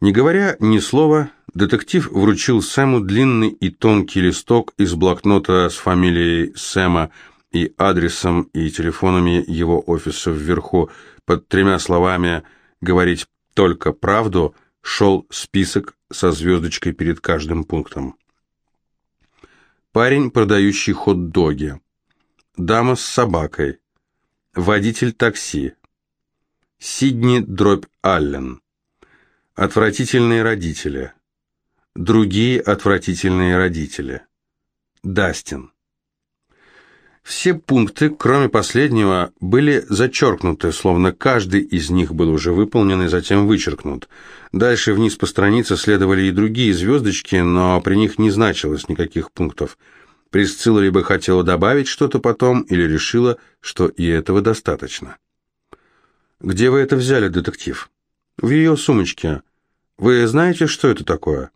Не говоря ни слова, детектив вручил Сэму длинный и тонкий листок из блокнота с фамилией Сэма и адресом и телефонами его офиса вверху. Под тремя словами «говорить только правду» шел список со звездочкой перед каждым пунктом. Парень, продающий хот-доги. Дама с собакой. Водитель такси. Сидни дробь Аллен. Отвратительные родители. Другие отвратительные родители. Дастин. Все пункты, кроме последнего, были зачеркнуты, словно каждый из них был уже выполнен и затем вычеркнут. Дальше вниз по странице следовали и другие звездочки, но при них не значилось никаких пунктов. Присцилла либо хотела добавить что-то потом, или решила, что и этого достаточно. «Где вы это взяли, детектив?» «В ее сумочке. Вы знаете, что это такое?»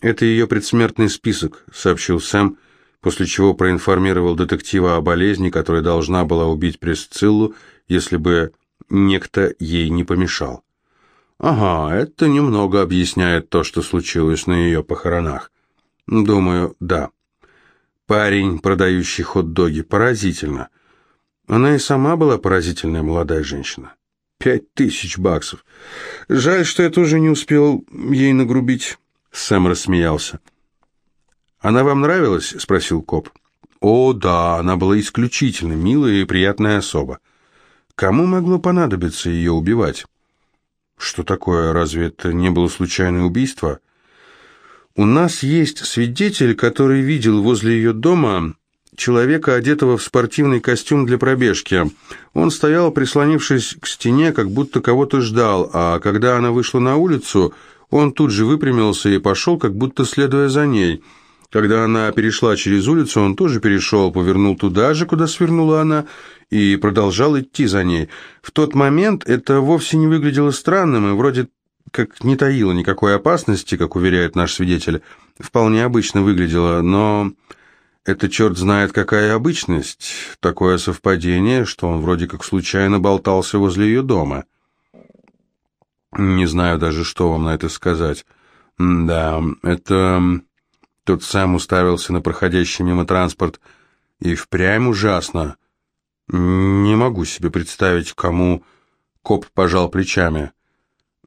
«Это ее предсмертный список», — сообщил Сэм, после чего проинформировал детектива о болезни, которая должна была убить Пресциллу, если бы некто ей не помешал. «Ага, это немного объясняет то, что случилось на ее похоронах». «Думаю, да». «Парень, продающий хот-доги, поразительно». Она и сама была поразительная молодая женщина. Пять тысяч баксов. Жаль, что я тоже не успел ей нагрубить. Сэм рассмеялся. «Она вам нравилась?» — спросил коп. «О, да, она была исключительно милая и приятная особа. Кому могло понадобиться ее убивать?» «Что такое? Разве это не было случайное убийство?» «У нас есть свидетель, который видел возле ее дома человека, одетого в спортивный костюм для пробежки. Он стоял, прислонившись к стене, как будто кого-то ждал, а когда она вышла на улицу, он тут же выпрямился и пошел, как будто следуя за ней. Когда она перешла через улицу, он тоже перешел, повернул туда же, куда свернула она, и продолжал идти за ней. В тот момент это вовсе не выглядело странным и вроде как не таило никакой опасности, как уверяет наш свидетель. Вполне обычно выглядело, но... Это черт знает какая обычность, такое совпадение, что он вроде как случайно болтался возле ее дома. Не знаю даже, что вам на это сказать. Да, это... Тот сам уставился на проходящий мимо транспорт. И впрямь ужасно. Не могу себе представить, кому... Коп пожал плечами.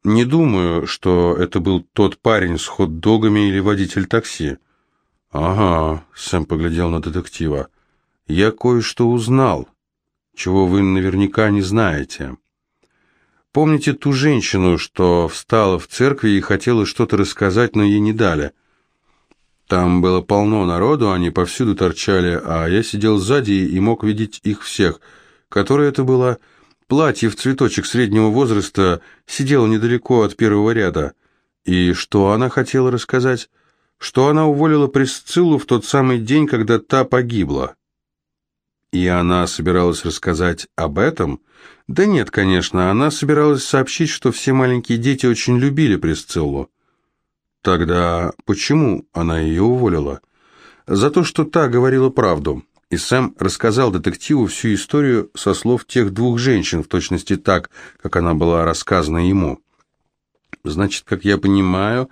Не думаю, что это был тот парень с хот-догами или водитель такси. «Ага», — Сэм поглядел на детектива. «Я кое-что узнал, чего вы наверняка не знаете. Помните ту женщину, что встала в церкви и хотела что-то рассказать, но ей не дали? Там было полно народу, они повсюду торчали, а я сидел сзади и мог видеть их всех. Которое это было? Платье в цветочек среднего возраста сидело недалеко от первого ряда. И что она хотела рассказать?» Что она уволила Присциллу в тот самый день, когда та погибла. И она собиралась рассказать об этом? Да нет, конечно, она собиралась сообщить, что все маленькие дети очень любили Присциллу. Тогда почему она ее уволила? За то, что та говорила правду. И Сэм рассказал детективу всю историю со слов тех двух женщин, в точности так, как она была рассказана ему. Значит, как я понимаю,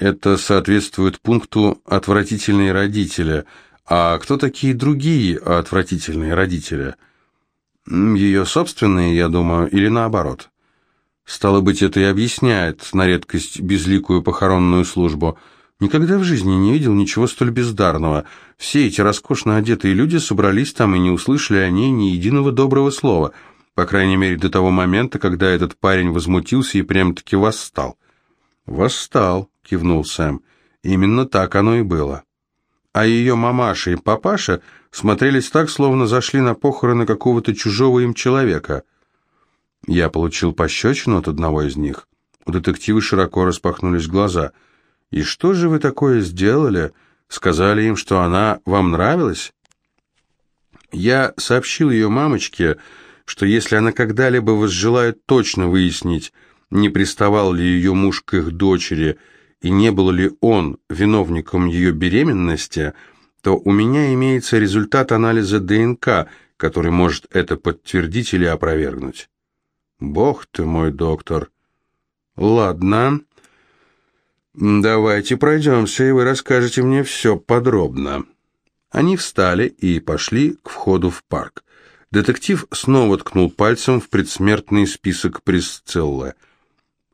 это соответствует пункту «отвратительные родители». А кто такие другие отвратительные родители? Ее собственные, я думаю, или наоборот? Стало быть, это и объясняет на редкость безликую похоронную службу. Никогда в жизни не видел ничего столь бездарного. Все эти роскошно одетые люди собрались там и не услышали о ней ни единого доброго слова, по крайней мере до того момента, когда этот парень возмутился и прям-таки восстал. «Восстал», — кивнул Сэм. «Именно так оно и было». А ее мамаша и папаша смотрелись так, словно зашли на похороны какого-то чужого им человека. Я получил пощечину от одного из них. У детектива широко распахнулись глаза. «И что же вы такое сделали? Сказали им, что она вам нравилась?» Я сообщил ее мамочке, что если она когда-либо возжелает точно выяснить, не приставал ли ее муж к их дочери и не был ли он виновником ее беременности, то у меня имеется результат анализа ДНК, который может это подтвердить или опровергнуть. Бог ты мой доктор. Ладно. Давайте пройдемся, и вы расскажете мне все подробно. Они встали и пошли к входу в парк. Детектив снова ткнул пальцем в предсмертный список Присциллы.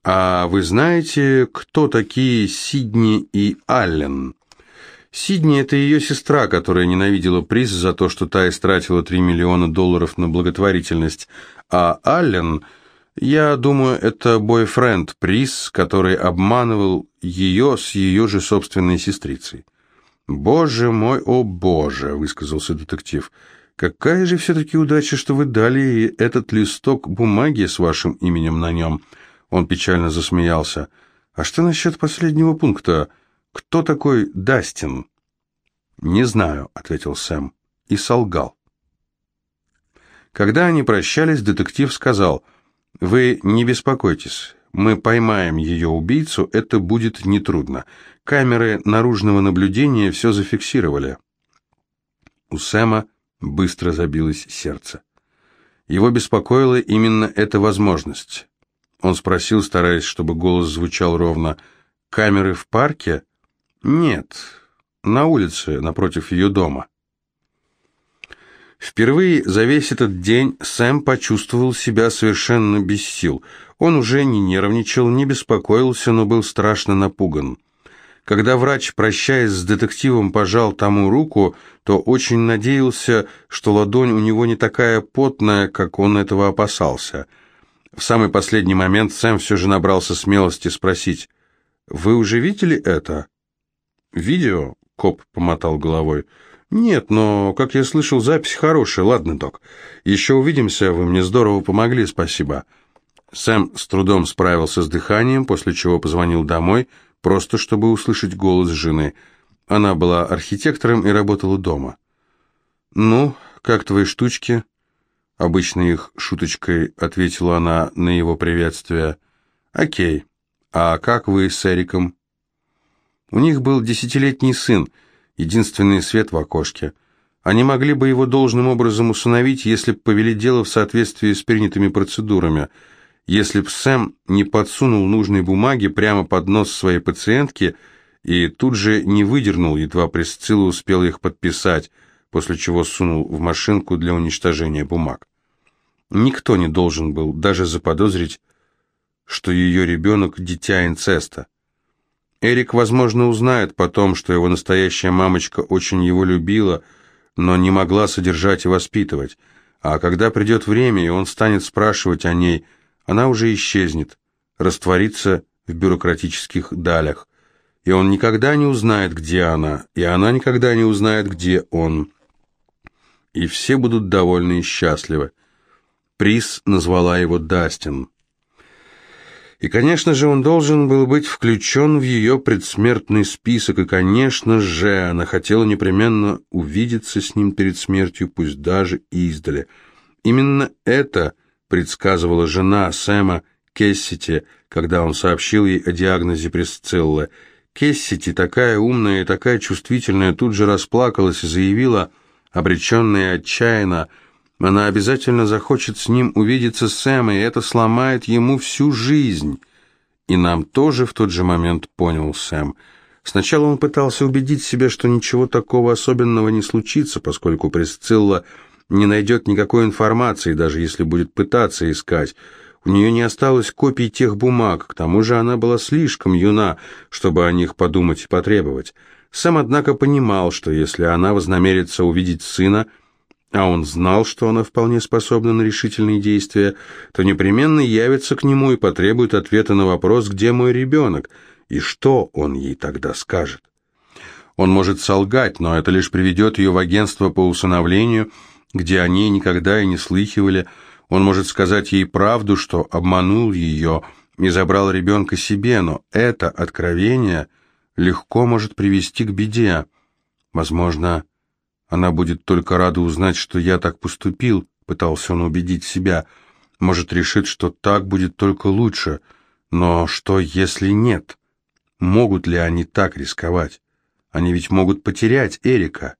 «А вы знаете, кто такие Сидни и Аллен?» Сидни – это ее сестра, которая ненавидела приз за то, что та истратила 3 миллиона долларов на благотворительность, а Аллен, я думаю, это бойфренд приз, который обманывал ее с ее же собственной сестрицей. «Боже мой, о боже!» – высказался детектив. «Какая же все-таки удача, что вы дали ей этот листок бумаги с вашим именем на нем!» Он печально засмеялся. «А что насчет последнего пункта? Кто такой Дастин?» «Не знаю», — ответил Сэм и солгал. Когда они прощались, детектив сказал, «Вы не беспокойтесь, мы поймаем ее убийцу, это будет нетрудно. Камеры наружного наблюдения все зафиксировали». У Сэма быстро забилось сердце. Его беспокоила именно эта возможность. Он спросил, стараясь, чтобы голос звучал ровно, «Камеры в парке?» «Нет, на улице, напротив ее дома». Впервые за весь этот день Сэм почувствовал себя совершенно без сил. Он уже не нервничал, не беспокоился, но был страшно напуган. Когда врач, прощаясь с детективом, пожал тому руку, то очень надеялся, что ладонь у него не такая потная, как он этого опасался. В самый последний момент Сэм все же набрался смелости спросить, «Вы уже видели это?» «Видео?» — коп помотал головой. «Нет, но, как я слышал, запись хорошая. Ладно, док. Еще увидимся, вы мне здорово помогли, спасибо». Сэм с трудом справился с дыханием, после чего позвонил домой, просто чтобы услышать голос жены. Она была архитектором и работала дома. «Ну, как твои штучки?» Обычно их шуточкой ответила она на его приветствие. «Окей. А как вы с Эриком?» У них был десятилетний сын – единственный свет в окошке. Они могли бы его должным образом усыновить, если бы повели дело в соответствии с принятыми процедурами. Если б Сэм не подсунул нужные бумаги прямо под нос своей пациентки и тут же не выдернул, едва Присцилла успел их подписать, после чего сунул в машинку для уничтожения бумаг. Никто не должен был даже заподозрить, что ее ребенок – дитя инцеста. Эрик, возможно, узнает потом, что его настоящая мамочка очень его любила, но не могла содержать и воспитывать. А когда придет время, и он станет спрашивать о ней, она уже исчезнет, растворится в бюрократических далях. И он никогда не узнает, где она, и она никогда не узнает, где он. И все будут довольны и счастливы. Приз назвала его Дастин. И, конечно же, он должен был быть включен в ее предсмертный список, и, конечно же, она хотела непременно увидеться с ним перед смертью, пусть даже издали. Именно это предсказывала жена Сэма Кессити, когда он сообщил ей о диагнозе Пресциллы. Кессити, такая умная и такая чувствительная, тут же расплакалась и заявила, обреченная отчаянно, она обязательно захочет с ним увидеться Сэма, и это сломает ему всю жизнь. И нам тоже в тот же момент понял Сэм. Сначала он пытался убедить себя, что ничего такого особенного не случится, поскольку Пресцилла не найдет никакой информации, даже если будет пытаться искать. У нее не осталось копий тех бумаг, к тому же она была слишком юна, чтобы о них подумать и потребовать. Сэм, однако, понимал, что если она вознамерится увидеть сына – а он знал, что она вполне способна на решительные действия, то непременно явится к нему и потребует ответа на вопрос, где мой ребенок, и что он ей тогда скажет. Он может солгать, но это лишь приведет ее в агентство по усыновлению, где они никогда и не слыхивали. Он может сказать ей правду, что обманул ее и забрал ребенка себе, но это откровение легко может привести к беде. Возможно, она будет только рада узнать, что я так поступил, пытался он убедить себя. Может, решит, что так будет только лучше. Но что, если нет? Могут ли они так рисковать? Они ведь могут потерять Эрика.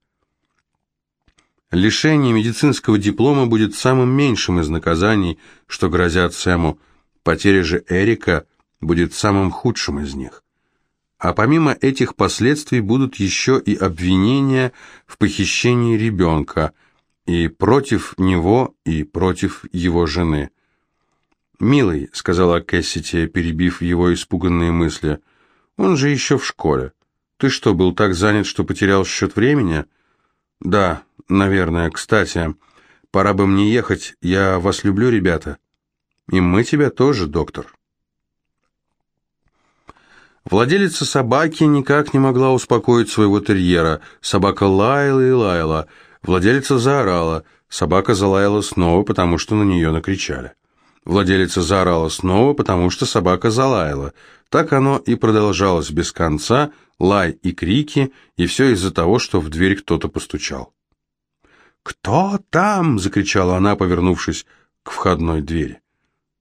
Лишение медицинского диплома будет самым меньшим из наказаний, что грозят Сэму. Потеря же Эрика будет самым худшим из них. А помимо этих последствий будут еще и обвинения в похищении ребенка и против него, и против его жены. «Милый», — сказала Кэссити, перебив его испуганные мысли, — «он же еще в школе. Ты что, был так занят, что потерял счет времени?» «Да, наверное. Кстати, пора бы мне ехать. Я вас люблю, ребята». «И мы тебя тоже, доктор». Владелица собаки никак не могла успокоить своего терьера. Собака лаяла и лаяла. Владелица заорала. Собака залаяла снова, потому что на нее накричали. Владелица заорала снова, потому что собака залаяла. Так оно и продолжалось без конца, лай и крики, и все из-за того, что в дверь кто-то постучал. «Кто там?» — закричала она, повернувшись к входной двери.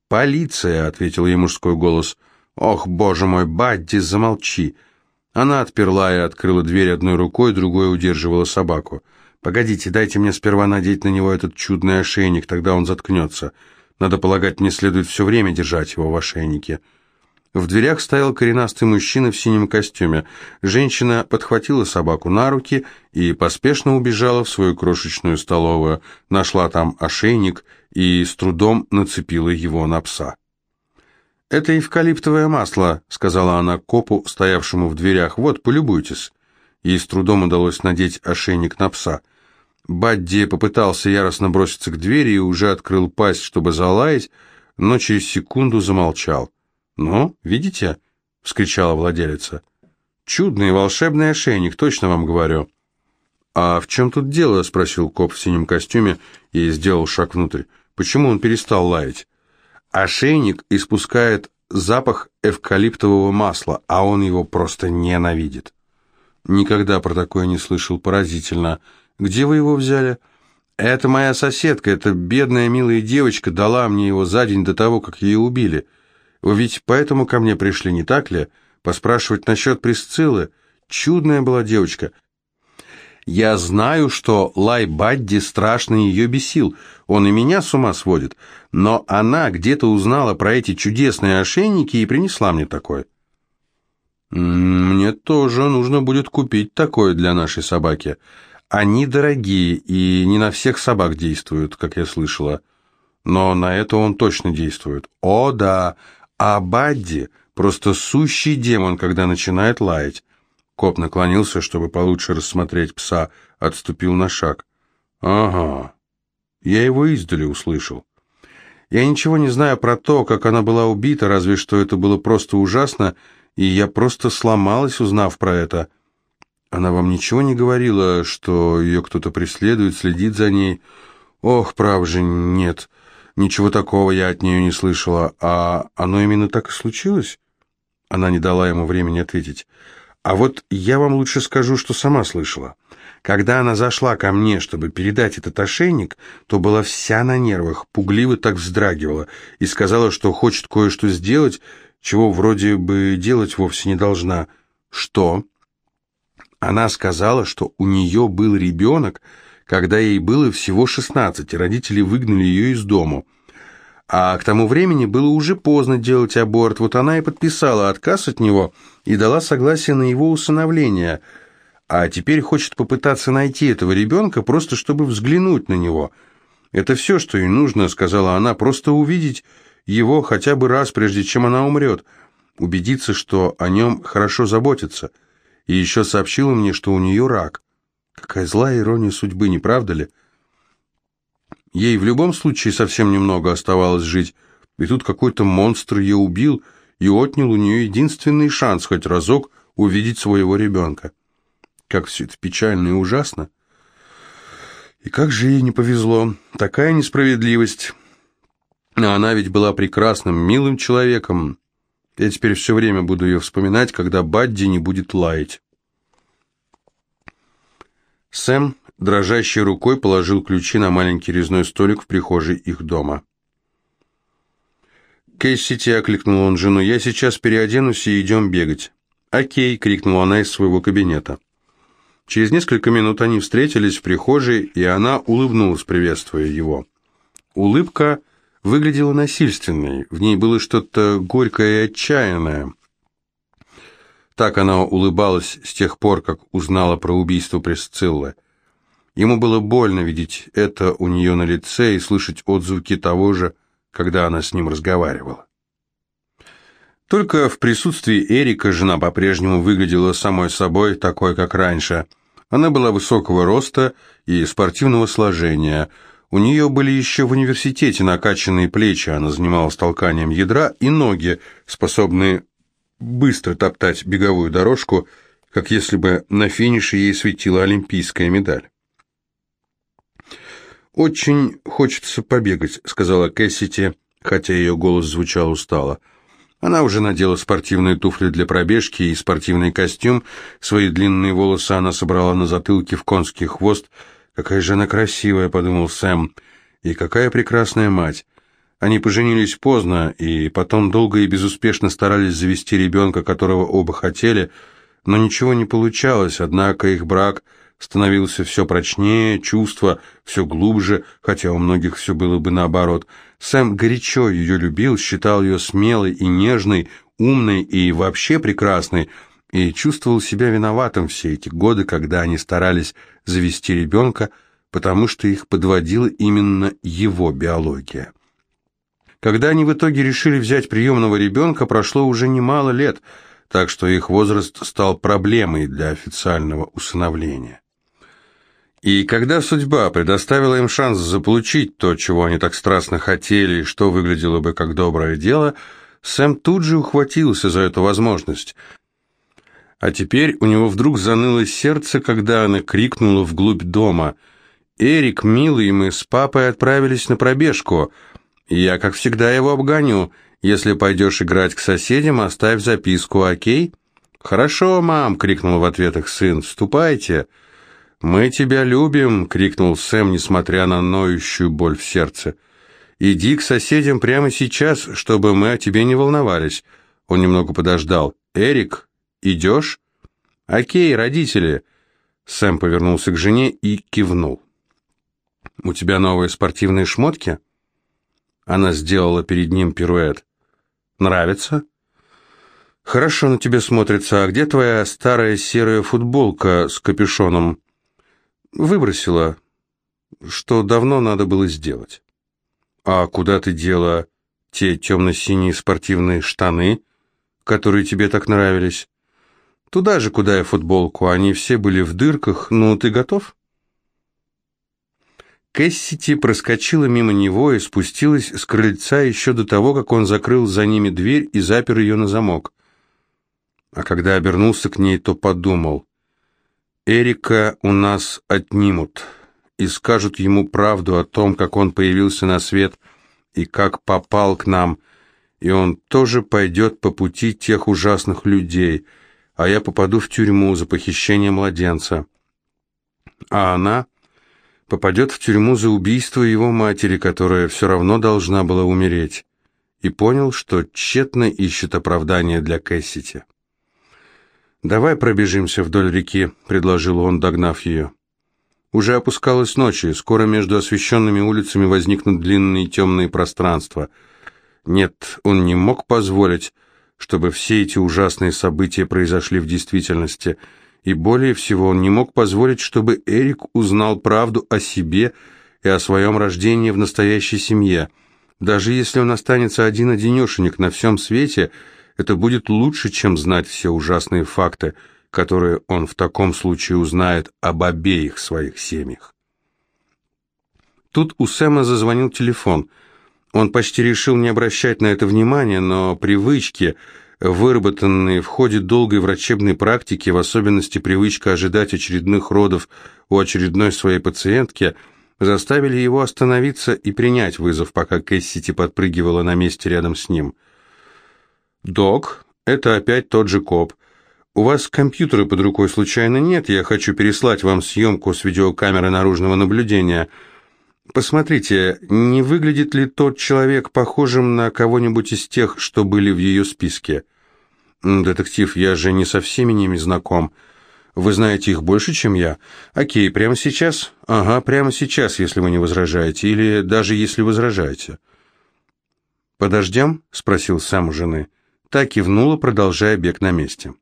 «Полиция!» — ответил ей мужской голос. «Ох, боже мой, Бадди, замолчи!» Она отперла и открыла дверь одной рукой, другой удерживала собаку. «Погодите, дайте мне сперва надеть на него этот чудный ошейник, тогда он заткнется. Надо полагать, мне следует все время держать его в ошейнике». В дверях стоял коренастый мужчина в синем костюме. Женщина подхватила собаку на руки и поспешно убежала в свою крошечную столовую, нашла там ошейник и с трудом нацепила его на пса. «Это эвкалиптовое масло», — сказала она копу, стоявшему в дверях. «Вот, полюбуйтесь». Ей с трудом удалось надеть ошейник на пса. Бадди попытался яростно броситься к двери и уже открыл пасть, чтобы залаять, но через секунду замолчал. «Ну, видите?» — вскричала владелица. «Чудный волшебный ошейник, точно вам говорю». «А в чем тут дело?» — спросил коп в синем костюме и сделал шаг внутрь. «Почему он перестал лаять?» «Ошейник испускает запах эвкалиптового масла, а он его просто ненавидит». «Никогда про такое не слышал. Поразительно. Где вы его взяли?» «Это моя соседка, эта бедная милая девочка дала мне его за день до того, как ее убили». Вы ведь поэтому ко мне пришли, не так ли? Поспрашивать насчет Присциллы? Чудная была девочка. Я знаю, что Лай Бадди страшно ее бесил. Он и меня с ума сводит. Но она где-то узнала про эти чудесные ошейники и принесла мне такой. Мне тоже нужно будет купить такое для нашей собаки. Они дорогие и не на всех собак действуют, как я слышала. Но на это он точно действует. О, да, а Бадди просто сущий демон, когда начинает лаять. Коп наклонился, чтобы получше рассмотреть пса, отступил на шаг. «Ага, я его издали услышал. Я ничего не знаю про то, как она была убита, разве что это было просто ужасно, и я просто сломалась, узнав про это. Она вам ничего не говорила, что ее кто-то преследует, следит за ней? Ох, прав же, нет. Ничего такого я от нее не слышала. А оно именно так и случилось? Она не дала ему времени ответить. А вот я вам лучше скажу, что сама слышала. Когда она зашла ко мне, чтобы передать этот ошейник, то была вся на нервах, пугливо так вздрагивала и сказала, что хочет кое-что сделать, чего вроде бы делать вовсе не должна. Что? Она сказала, что у нее был ребенок, когда ей было всего 16, и родители выгнали ее из дому. А к тому времени было уже поздно делать аборт, вот она и подписала отказ от него и дала согласие на его усыновление, а теперь хочет попытаться найти этого ребенка, просто чтобы взглянуть на него. «Это все, что ей нужно», — сказала она, — «просто увидеть его хотя бы раз, прежде чем она умрет, убедиться, что о нем хорошо заботятся». И еще сообщила мне, что у нее рак. Какая злая ирония судьбы, не правда ли? Ей в любом случае совсем немного оставалось жить, и тут какой-то монстр ее убил и отнял у нее единственный шанс хоть разок увидеть своего ребенка. Как все это печально и ужасно. И как же ей не повезло. Такая несправедливость. Она ведь была прекрасным, милым человеком. Я теперь все время буду ее вспоминать, когда Бадди не будет лаять. Сэм дрожащей рукой положил ключи на маленький резной столик в прихожей их дома. «Кэссити», — окликнул он жену, — «я сейчас переоденусь и идем бегать». «Окей», — крикнула она из своего кабинета. Через несколько минут они встретились в прихожей, и она улыбнулась, приветствуя его. Улыбка выглядела насильственной, в ней было что-то горькое и отчаянное. Так она улыбалась с тех пор, как узнала про убийство Пресциллы. Ему было больно видеть это у нее на лице и слышать отзвуки того же, когда она с ним разговаривала. Только в присутствии Эрика жена по-прежнему выглядела самой собой, такой, как раньше. Она была высокого роста и спортивного сложения. У нее были еще в университете накачанные плечи, она занималась толканием ядра, и ноги, способные быстро топтать беговую дорожку, как если бы на финише ей светила олимпийская медаль. «Очень хочется побегать», — сказала Кэссити, хотя ее голос звучал устало. Она уже надела спортивные туфли для пробежки и спортивный костюм. Свои длинные волосы она собрала на затылке в конский хвост. «Какая же она красивая», — подумал Сэм. «И какая прекрасная мать». Они поженились поздно, и потом долго и безуспешно старались завести ребенка, которого оба хотели, но ничего не получалось, однако их брак становился все прочнее, чувства все глубже, хотя у многих все было бы наоборот. Сэм горячо ее любил, считал ее смелой и нежной, умной и вообще прекрасной, и чувствовал себя виноватым все эти годы, когда они старались завести ребенка, потому что их подводила именно его биология. Когда они в итоге решили взять приемного ребенка, прошло уже немало лет, так что их возраст стал проблемой для официального усыновления. И когда судьба предоставила им шанс заполучить то, чего они так страстно хотели, и что выглядело бы как доброе дело, Сэм тут же ухватился за эту возможность. А теперь у него вдруг заныло сердце, когда она крикнула вглубь дома. «Эрик, милый, мы с папой отправились на пробежку. Я, как всегда, его обгоню. Если пойдешь играть к соседям, оставь записку, окей?» «Хорошо, мам!» — крикнул в ответ их сын. «Ступайте!» «Мы тебя любим!» — крикнул Сэм, несмотря на ноющую боль в сердце. «Иди к соседям прямо сейчас, чтобы мы о тебе не волновались». Он немного подождал. «Эрик, идешь?» «Окей, родители!» Сэм повернулся к жене и кивнул. «У тебя новые спортивные шмотки?» Она сделала перед ним пируэт. «Нравится?» «Хорошо на тебе смотрится. А где твоя старая серая футболка с капюшоном?» Выбросила, что давно надо было сделать. А куда ты дела те темно-синие спортивные штаны, которые тебе так нравились? Туда же, куда и футболку, они все были в дырках. Ну, ты готов? Кэссити проскочила мимо него и спустилась с крыльца еще до того, как он закрыл за ними дверь и запер ее на замок. А когда обернулся к ней, то подумал, Эрика у нас отнимут и скажут ему правду о том, как он появился на свет и как попал к нам, и он тоже пойдет по пути тех ужасных людей, а я попаду в тюрьму за похищение младенца. А она попадет в тюрьму за убийство его матери, которая все равно должна была умереть, и понял, что тщетно ищет оправдания для Кэссити. «Давай пробежимся вдоль реки», — предложил он, догнав ее. Уже опускалась ночь, и скоро между освещенными улицами возникнут длинные темные пространства. Нет, он не мог позволить, чтобы все эти ужасные события произошли в действительности, и более всего он не мог позволить, чтобы Эрик узнал правду о себе и о своем рождении в настоящей семье. Даже если он останется один-одинешенек на всем свете — это будет лучше, чем знать все ужасные факты, которые он в таком случае узнает об обеих своих семьях. Тут у Сэма зазвонил телефон. Он почти решил не обращать на это внимания, но привычки, выработанные в ходе долгой врачебной практики, в особенности привычка ожидать очередных родов у очередной своей пациентки, заставили его остановиться и принять вызов, пока Кэссити подпрыгивала на месте рядом с ним – «Док, это опять тот же коп. У вас компьютера под рукой случайно нет? Я хочу переслать вам съемку с видеокамеры наружного наблюдения. Посмотрите, не выглядит ли тот человек похожим на кого-нибудь из тех, что были в ее списке?» «Детектив, я же не со всеми ними знаком. Вы знаете их больше, чем я. Окей, прямо сейчас? Ага, прямо сейчас, если вы не возражаете, или даже если возражаете». «Подождем?» — спросил сам у жены. Та кивнула, продолжая бег на месте.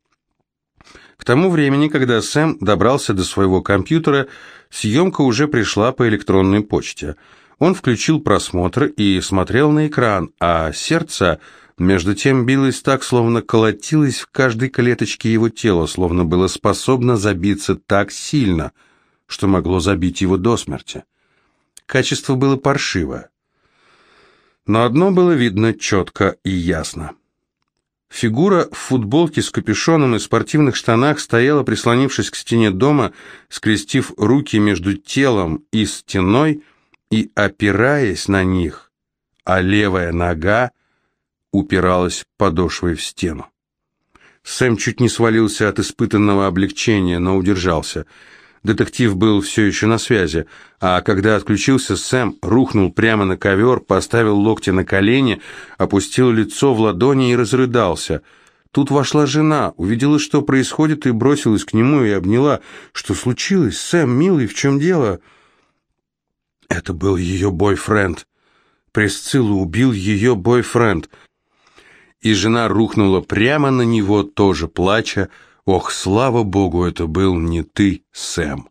К тому времени, когда Сэм добрался до своего компьютера, съемка уже пришла по электронной почте. Он включил просмотр и смотрел на экран, а сердце между тем билось так, словно колотилось в каждой клеточке его тела, словно было способно забиться так сильно, что могло забить его до смерти. Качество было паршивое. Но одно было видно четко и ясно. Фигура в футболке с капюшоном и спортивных штанах стояла, прислонившись к стене дома, скрестив руки между телом и стеной и опираясь на них, а левая нога упиралась подошвой в стену. Сэм чуть не свалился от испытанного облегчения, но удержался – Детектив был все еще на связи, а когда отключился, Сэм рухнул прямо на ковер, поставил локти на колени, опустил лицо в ладони и разрыдался. Тут вошла жена, увидела, что происходит, и бросилась к нему и обняла. «Что случилось? Сэм, милый, в чем дело?» Это был ее бойфренд. Пресциллу убил ее бойфренд. И жена рухнула прямо на него, тоже плача, Ох, слава богу, это был не ты, Сэм.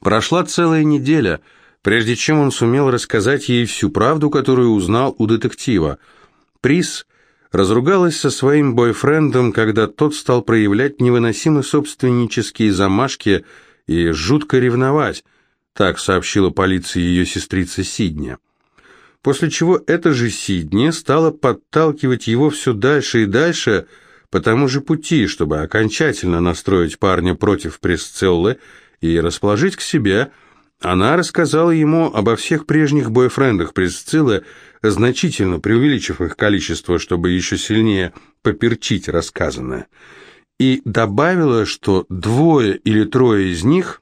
Прошла целая неделя, прежде чем он сумел рассказать ей всю правду, которую узнал у детектива. Прис разругалась со своим бойфрендом, когда тот стал проявлять невыносимые собственнические замашки и жутко ревновать, так сообщила полиции ее сестрица Сидни. После чего эта же Сидни стала подталкивать его все дальше и дальше, по тому же пути, чтобы окончательно настроить парня против Пресциллы и расположить к себе, она рассказала ему обо всех прежних бойфрендах Пресциллы, значительно преувеличив их количество, чтобы еще сильнее поперчить рассказанное, и добавила, что двое или трое из них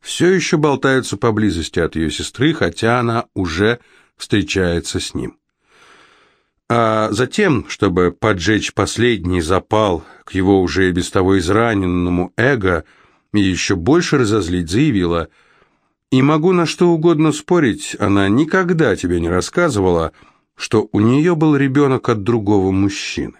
все еще болтаются поблизости от ее сестры, хотя она уже встречается с ним. А затем, чтобы поджечь последний запал к его уже и без того израненному эго и еще больше разозлить, заявила, «И могу на что угодно спорить, она никогда тебе не рассказывала, что у нее был ребенок от другого мужчины».